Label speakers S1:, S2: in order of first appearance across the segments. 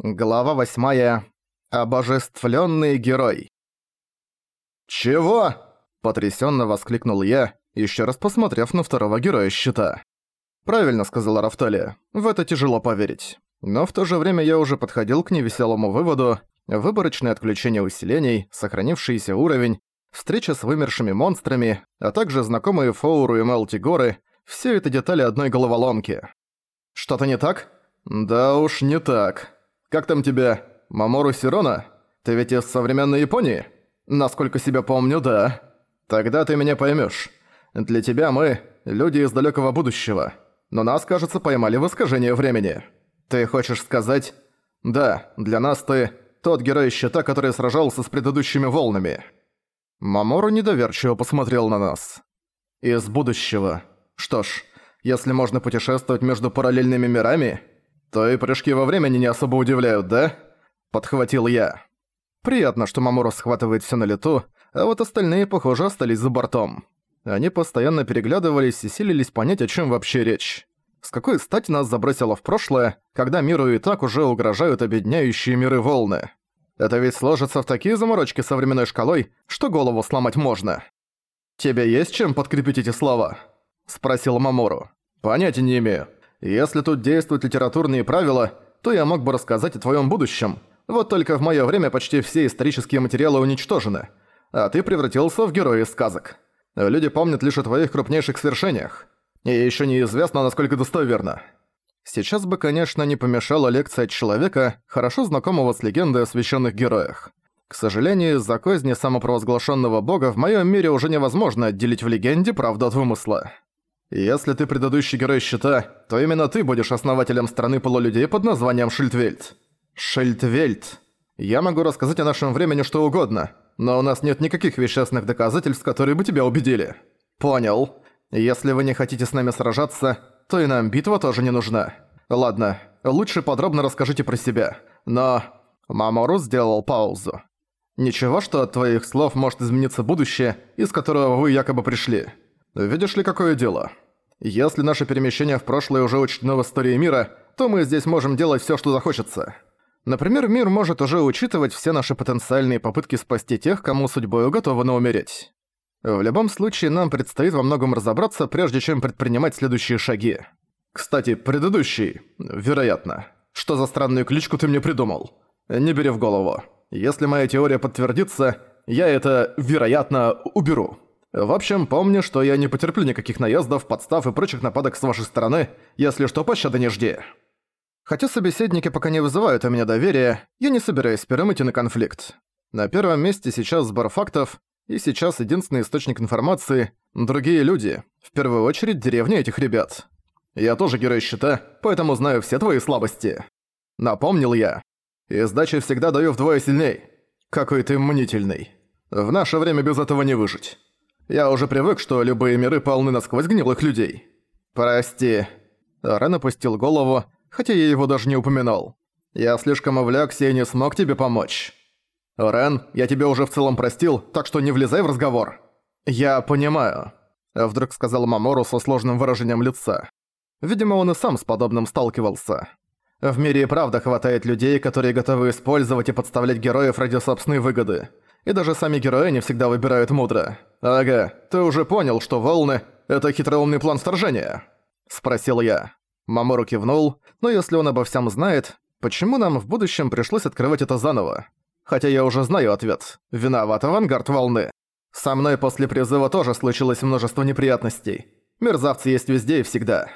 S1: Глава восьмая. Обожествлённый герой. «Чего?» – потрясённо воскликнул я, ещё раз посмотрев на второго героя щита. «Правильно», – сказала Рафталия. «В это тяжело поверить». Но в то же время я уже подходил к невеселому выводу. Выборочное отключение усилений, сохранившийся уровень, встреча с вымершими монстрами, а также знакомые Фоуру и Мелти горы – всё это детали одной головоломки. «Что-то не так?» «Да уж не так», как там тебя? Мамору Сирона? Ты ведь из современной Японии? Насколько себя помню, да. Тогда ты меня поймешь. Для тебя мы – люди из далекого будущего. Но нас, кажется, поймали в искажение времени. Ты хочешь сказать... Да, для нас ты – тот герой щита, который сражался с предыдущими волнами. Мамору недоверчиво посмотрел на нас. Из будущего. Что ж, если можно путешествовать между параллельными мирами, «То и прыжки во времени не особо удивляют, да?» Подхватил я. Приятно, что Мамору схватывает все на лету, а вот остальные, похоже, остались за бортом. Они постоянно переглядывались и силились понять, о чем вообще речь. С какой стати нас забросило в прошлое, когда миру и так уже угрожают объединяющие миры волны? Это ведь сложится в такие заморочки со временной шкалой, что голову сломать можно. «Тебе есть чем подкрепить эти слова?» – спросил Мамору. «Понятия не имею. Если тут действуют литературные правила, то я мог бы рассказать о твоем будущем. Вот только в моё время почти все исторические материалы уничтожены, а ты превратился в героя сказок. Люди помнят лишь о твоих крупнейших свершениях. И ещё неизвестно, насколько достоверно. Сейчас бы, конечно, не помешала лекция от человека, хорошо знакомого с легендой о священных героях. К сожалению, из-за козни самопровозглашенного бога в моем мире уже невозможно отделить в легенде правду от вымысла. Если ты предыдущий герой щита, то именно ты будешь основателем страны полулюдей под названием Шильдвельд. Шильдвельд. Я могу рассказать о нашем времени что угодно, но у нас нет никаких вещественных доказательств, которые бы тебя убедили. Понял. Если вы не хотите с нами сражаться, то и нам битва тоже не нужна. Ладно, лучше подробно расскажите про себя. Но... Мамору сделал паузу. Ничего, что от твоих слов может измениться будущее, из которого вы якобы пришли. Видишь ли, какое дело? Если наше перемещение в прошлое уже учтено в истории мира, то мы здесь можем делать всё, что захочется. Например, мир может уже учитывать все наши потенциальные попытки спасти тех, кому судьбой уготовано умереть. В любом случае, нам предстоит во многом разобраться, прежде чем предпринимать следующие шаги. Кстати, предыдущий, вероятно. Что за странную кличку ты мне придумал? Не бери в голову. Если моя теория подтвердится, я это, вероятно, уберу. В общем, помни, что я не потерплю никаких наездов, подстав и прочих нападок с вашей стороны, если что, пощады не жди. Хотя собеседники пока не вызывают у меня доверия, я не собираюсь первым идти на конфликт. На первом месте сейчас сбор фактов, и сейчас единственный источник информации – другие люди, в первую очередь деревня этих ребят. Я тоже герой щита, поэтому знаю все твои слабости. Напомнил я. И сдачи всегда даю вдвое сильней. Какой ты мнительный. В наше время без этого не выжить. Я уже привык, что любые миры полны насквозь гнилых людей. Прости. Рен опустил голову, хотя я его даже не упоминал. Я слишком увлёкся и не смог тебе помочь. Рен, я тебя уже в целом простил, так что не влезай в разговор. Я понимаю. Вдруг сказал Мамору со сложным выражением лица. Видимо, он и сам с подобным сталкивался. В мире и правда хватает людей, которые готовы использовать и подставлять героев ради собственной выгоды и даже сами герои не всегда выбирают мудро. Ага, ты уже понял, что волны — это хитроумный план вторжения?» Спросил я. Мамору кивнул, но если он обо всем знает, почему нам в будущем пришлось открывать это заново? Хотя я уже знаю ответ. Виноват авангард волны. Со мной после призыва тоже случилось множество неприятностей. Мерзавцы есть везде и всегда.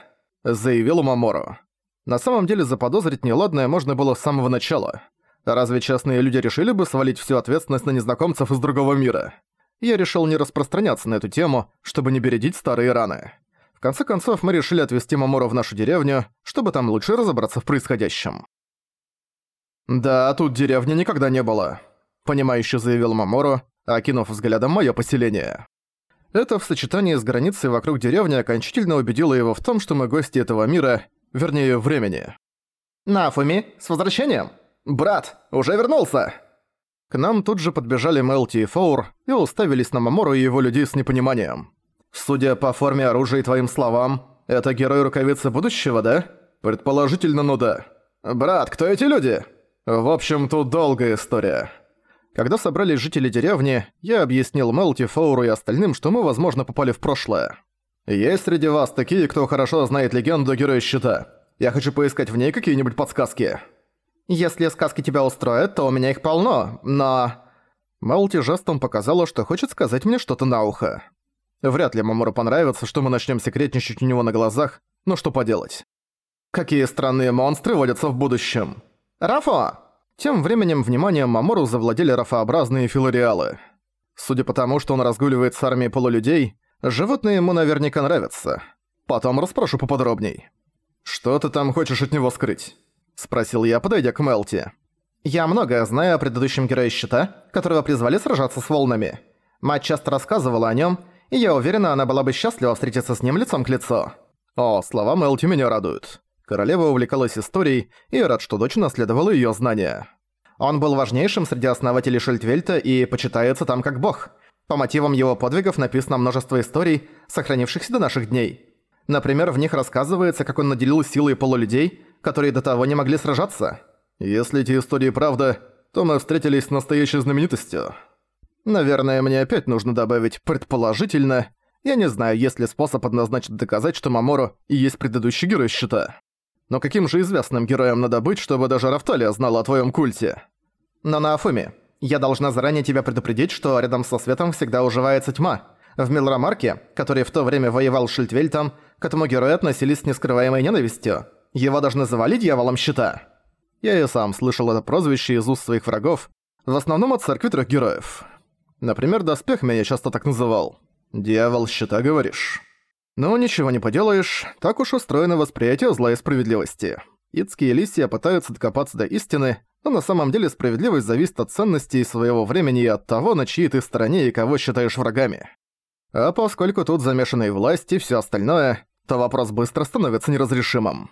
S1: Заявил Мамору. На самом деле заподозрить неладное можно было с самого начала. Разве честные люди решили бы свалить всю ответственность на незнакомцев из другого мира? Я решил не распространяться на эту тему, чтобы не бередить старые раны. В конце концов, мы решили отвезти Мамору в нашу деревню, чтобы там лучше разобраться в происходящем. «Да, тут деревни никогда не было», — понимающе заявил Мамору, окинув взглядом моё поселение. Это в сочетании с границей вокруг деревни окончательно убедило его в том, что мы гости этого мира, вернее, времени. «Нафуми, с возвращением!» «Брат, уже вернулся!» К нам тут же подбежали Мелти и Фоур и уставились на Мамору и его людей с непониманием. «Судя по форме оружия и твоим словам, это герой рукавицы будущего, да?» «Предположительно, ну да». «Брат, кто эти люди?» В общем, тут долгая история. Когда собрались жители деревни, я объяснил Мелти, Фоуру и остальным, что мы, возможно, попали в прошлое. Есть среди вас такие, кто хорошо знает легенду Героя Щита. Я хочу поискать в ней какие-нибудь подсказки. Если сказки тебя устроят, то у меня их полно, но... Мелти жестом показала, что хочет сказать мне что-то на ухо. Вряд ли Мамору понравится, что мы начнем секретничать у него на глазах, но что поделать. Какие странные монстры водятся в будущем? Рафа! Тем временем вниманием Мамору завладели рафообразные филориалы. Судя по тому, что он разгуливает с армией полулюдей, животные ему наверняка нравятся. Потом расспрошу поподробней. «Что ты там хочешь от него скрыть?» – спросил я, подойдя к Мелти. «Я многое знаю о предыдущем герое Щита, которого призвали сражаться с волнами. Мать часто рассказывала о нем, и я уверена, она была бы счастлива встретиться с ним лицом к лицу». О, слова Мелти меня радуют. Королева увлекалась историей, и рад, что дочь наследовала её знания. Он был важнейшим среди основателей Шельдвельта и почитается там как бог. По мотивам его подвигов написано множество историй, сохранившихся до наших дней. Например, в них рассказывается, как он наделил силой полулюдей, которые до того не могли сражаться. Если эти истории правда, то мы встретились с настоящей знаменитостью. Наверное, мне опять нужно добавить «предположительно». Я не знаю, есть ли способ однозначно доказать, что Мамору и есть предыдущий герой щита. Но каким же известным героем надо быть, чтобы даже Рафталия знала о твоем культе? Но на Афуме, я должна заранее тебя предупредить, что рядом со светом всегда уживается тьма. В Милрамарке, который в то время воевал с Шильдвельтом, к этому герою относились с нескрываемой ненавистью. Его даже называли дьяволом щита. Я и сам слышал это прозвище из уст своих врагов, в основном от церкви трех героев. Например, Доспех меня часто так называл. «Дьявол щита, говоришь?» Ну, ничего не поделаешь, так уж устроено восприятие зла и справедливости. Ицки и Лисия пытаются докопаться до истины, но на самом деле справедливость зависит от ценностей своего времени и от того, на чьей ты стороне и кого считаешь врагами. А поскольку тут замешаны и власть, и всё остальное, то вопрос быстро становится неразрешимым.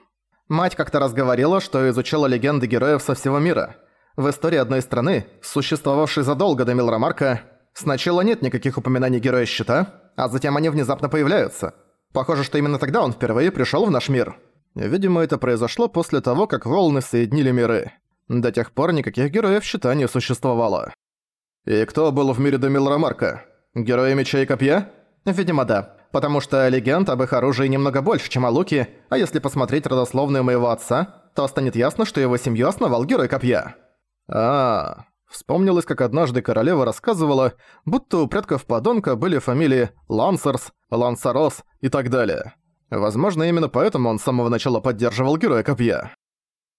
S1: Мать как-то раз говорила, что изучала легенды героев со всего мира. В истории одной страны, существовавшей задолго до Милрамарка, сначала нет никаких упоминаний Героя Щита, а затем они внезапно появляются. Похоже, что именно тогда он впервые пришёл в наш мир. Видимо, это произошло после того, как волны соединили миры. До тех пор никаких героев Щита не существовало. И кто был в мире до Милрамарка? Герои Меча и Копья? Видимо, да. Потому что легенд об их оружии немного больше, чем о луке, а если посмотреть родословную моего отца, то станет ясно, что его семью основал Герой Копья. А, -а, -а. Вспомнилось, как однажды королева рассказывала, будто у предков подонка были фамилии Лансерс, Лансарос и так далее. Возможно, именно поэтому он с самого начала поддерживал Героя Копья.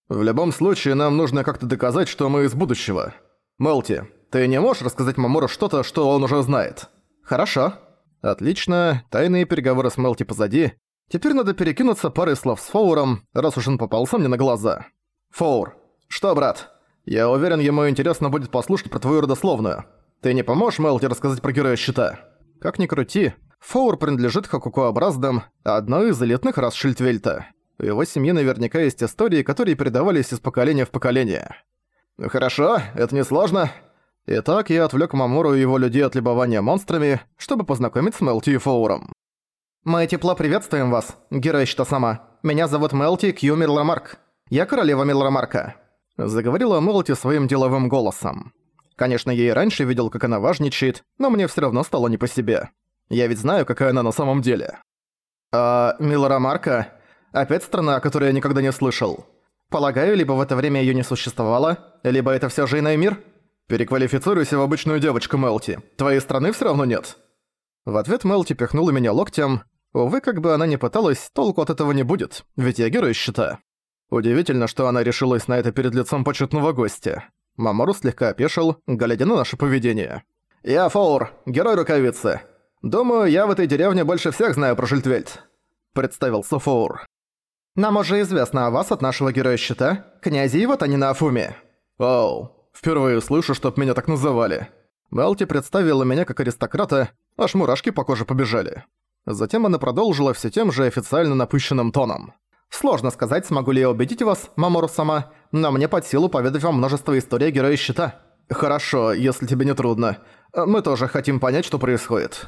S1: В любом случае, нам нужно как-то доказать, что мы из будущего. Мелти, ты не можешь рассказать Мамору что-то, что он уже знает? Хорошо. Отлично, тайные переговоры с Мелти позади. Теперь надо перекинуться парой слов с Фоуром, раз уж он попался мне на глаза. Фоур. Что, брат? Я уверен, ему интересно будет послушать про твою родословную. Ты не поможешь Мелти рассказать про героя щита? Как ни крути, Фоур принадлежит Хакукуобраздам, одной из элитных рас Шильдвельта. У его семьи наверняка есть истории, которые передавались из поколения в поколение. Хорошо, это несложно. Итак, я отвлек Мамору и его людей от любования монстрами, чтобы познакомить с Мелти и Фоуром. «Мы тепло приветствуем вас, герой Щита Сама. Меня зовут Мелти Кью Милрамарк. Я королева Милрамарка», — заговорила Мелти своим деловым голосом. Конечно, я и раньше видел, как она важничает, но мне все равно стало не по себе. Я ведь знаю, какая она на самом деле. «А, Милрамарка? Опять страна, о которой я никогда не слышал. Полагаю, либо в это время её не существовало, либо это всё же иной мир?» «Переквалифицируйся в обычную девочку, Мелти. Твоей страны все равно нет». В ответ Мелти пихнула меня локтем. Увы, как бы она ни пыталась, толку от этого не будет, ведь я герой щита. Удивительно, что она решилась на это перед лицом почетного гостя. Мамору слегка опешил, глядя на наше поведение. «Я Фоур, герой рукавицы. Думаю, я в этой деревне больше всех знаю про Жильтвельд», — представился Фоур. «Нам уже известно о вас от нашего героя щита, князя и вот они на Афуме». «Оу, Впервые слышу, чтоб меня так называли. Мелти представила меня как аристократа, аж мурашки по коже побежали. Затем она продолжила все тем же официально напыщенным тоном. «Сложно сказать, смогу ли я убедить вас, Мамору сама, но мне под силу поведать вам множество историй о Герое Щита. Хорошо, если тебе не трудно. Мы тоже хотим понять, что происходит».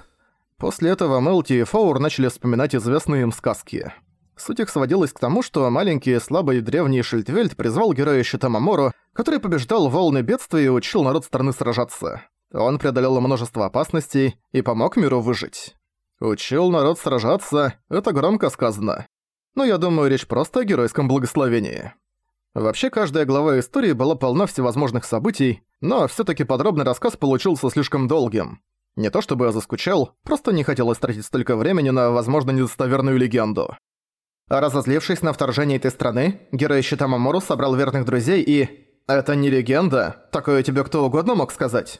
S1: После этого Мелти и Фоур начали вспоминать известные им сказки. Суть их сводилась к тому, что маленький, слабый древний Шильдвельд призвал героя щита Мамору, который побеждал волны бедствия и учил народ страны сражаться. Он преодолел множество опасностей и помог миру выжить. Учил народ сражаться – это громко сказано. Но я думаю, речь просто о геройском благословении. Вообще, каждая глава истории была полна всевозможных событий, но всё-таки подробный рассказ получился слишком долгим. Не то чтобы я заскучал, просто не хотелось тратить столько времени на, возможно, недостоверную легенду. Разозлившись на вторжение этой страны, герой щита Мамору собрал верных друзей и... Это не легенда, такое тебе кто угодно мог сказать.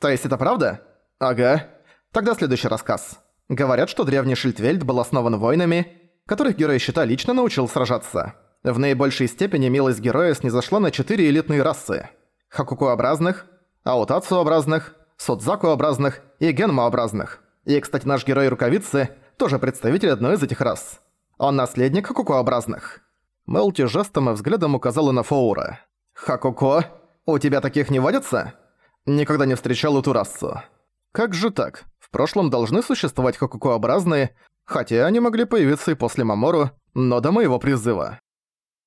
S1: То есть это правда? Ага. Тогда следующий рассказ. Говорят, что древний Шильдвельд был основан воинами, которых герой щита лично научил сражаться. В наибольшей степени милость героя снизошла на четыре элитные расы. Хакуку-образных, Аутацу-образных, Содзаку-образных и Генма-образных. И, кстати, наш герой Рукавицы тоже представитель одной из этих рас. Он наследник Хакуку-образных. Мелти жестом и взглядом указала на Фоура. «Хакуко? У тебя таких не водятся?» Никогда не встречал эту расу. Как же так? В прошлом должны существовать Хакуку-образные, хотя они могли появиться и после Мамору, но до моего призыва.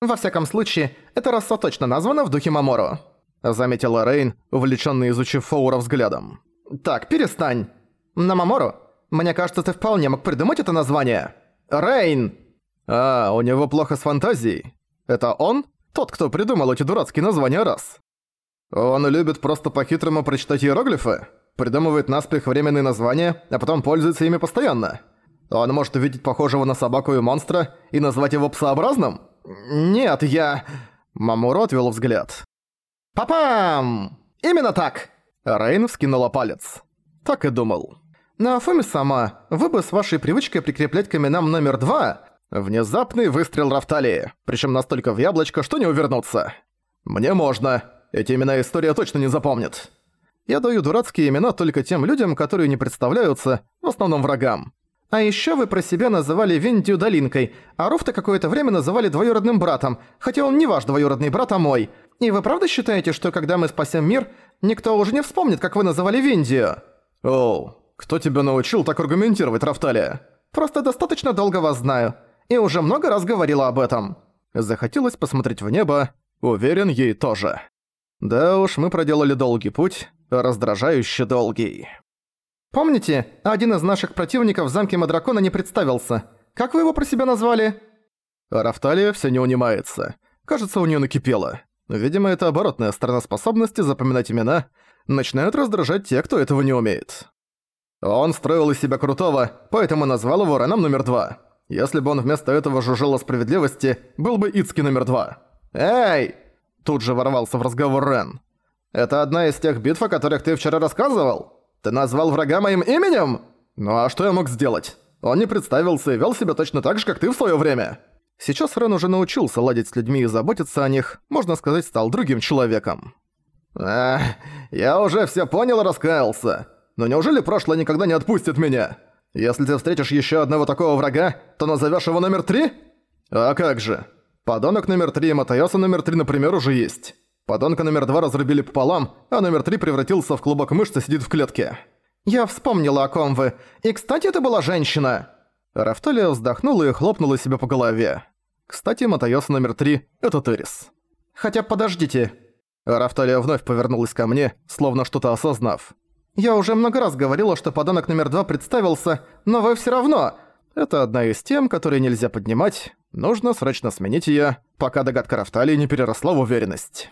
S1: «Во всяком случае, эта раса точно названа в духе Мамору», заметила Рейн, увлечённый изучив Фоура взглядом. «Так, перестань. На Мамору, мне кажется, ты вполне мог придумать это название. Рейн!» «А, у него плохо с фантазией. Это он? Тот, кто придумал эти дурацкие названия рас?» «Он любит просто по-хитрому прочитать иероглифы, придумывает наспех временные названия, а потом пользуется ими постоянно. Он может увидеть похожего на собаку и монстра и назвать его псообразным?» «Нет, я...» Мамуру отвел взгляд. «Папам! Именно так!» Рейн вскинула палец. Так и думал. «На Фуми сама, вы бы с вашей привычкой прикреплять к именам номер два...» Внезапный выстрел Рафталии, причем настолько в яблочко, что не увернуться. «Мне можно. Эти имена история точно не запомнит. Я даю дурацкие имена только тем людям, которые не представляются, в основном врагам. А еще вы про себя называли Виндию Долинкой, а Руфта какое-то время называли двоюродным братом, хотя он не ваш двоюродный брат, а мой. И вы правда считаете, что когда мы спасем мир, никто уже не вспомнит, как вы называли Виндию? Оу, кто тебя научил так аргументировать, Рафталия? Просто достаточно долго вас знаю. И уже много раз говорила об этом. Захотелось посмотреть в небо, уверен, ей тоже. Да уж, мы проделали долгий путь, раздражающе долгий. Помните, один из наших противников в замке Мадракона не представился. Как вы его про себя назвали? Рафталия все не унимается. Кажется, у нее накипело. Видимо, это оборотная сторона способности запоминать имена. Начинают раздражать те, кто этого не умеет. Он строил из себя крутого, поэтому назвал его Реном номер два. Если бы он вместо этого жужжал о справедливости, был бы Ицки номер два. «Эй!» Тут же ворвался в разговор Рен. «Это одна из тех битв, о которых ты вчера рассказывал?» Ты назвал врага моим именем? Ну а что я мог сделать? Он не представился и вел себя точно так же, как ты в своё время. Сейчас Рен уже научился ладить с людьми и заботиться о них, можно сказать, стал другим человеком. Эх, я уже всё понял и раскаялся. Но неужели прошлое никогда не отпустит меня? Если ты встретишь ещё одного такого врага, то назовёшь его номер три? А как же? Подонок номер три и Матайоса номер три, например, уже есть. Подонка номер два разрубили пополам, а номер три превратился в клубок мышц и сидит в клетке. «Я вспомнила, о ком вы. И, кстати, это была женщина!» Рафталия вздохнула и хлопнула себя по голове. Кстати, Матайоса номер три — это Террис. «Хотя подождите». Рафталия вновь повернулась ко мне, словно что-то осознав. «Я уже много раз говорила, что подонок номер два представился, но вы все равно...» Это одна из тем, которые нельзя поднимать. Нужно срочно сменить её, пока догадка Рафталии не переросла в уверенность.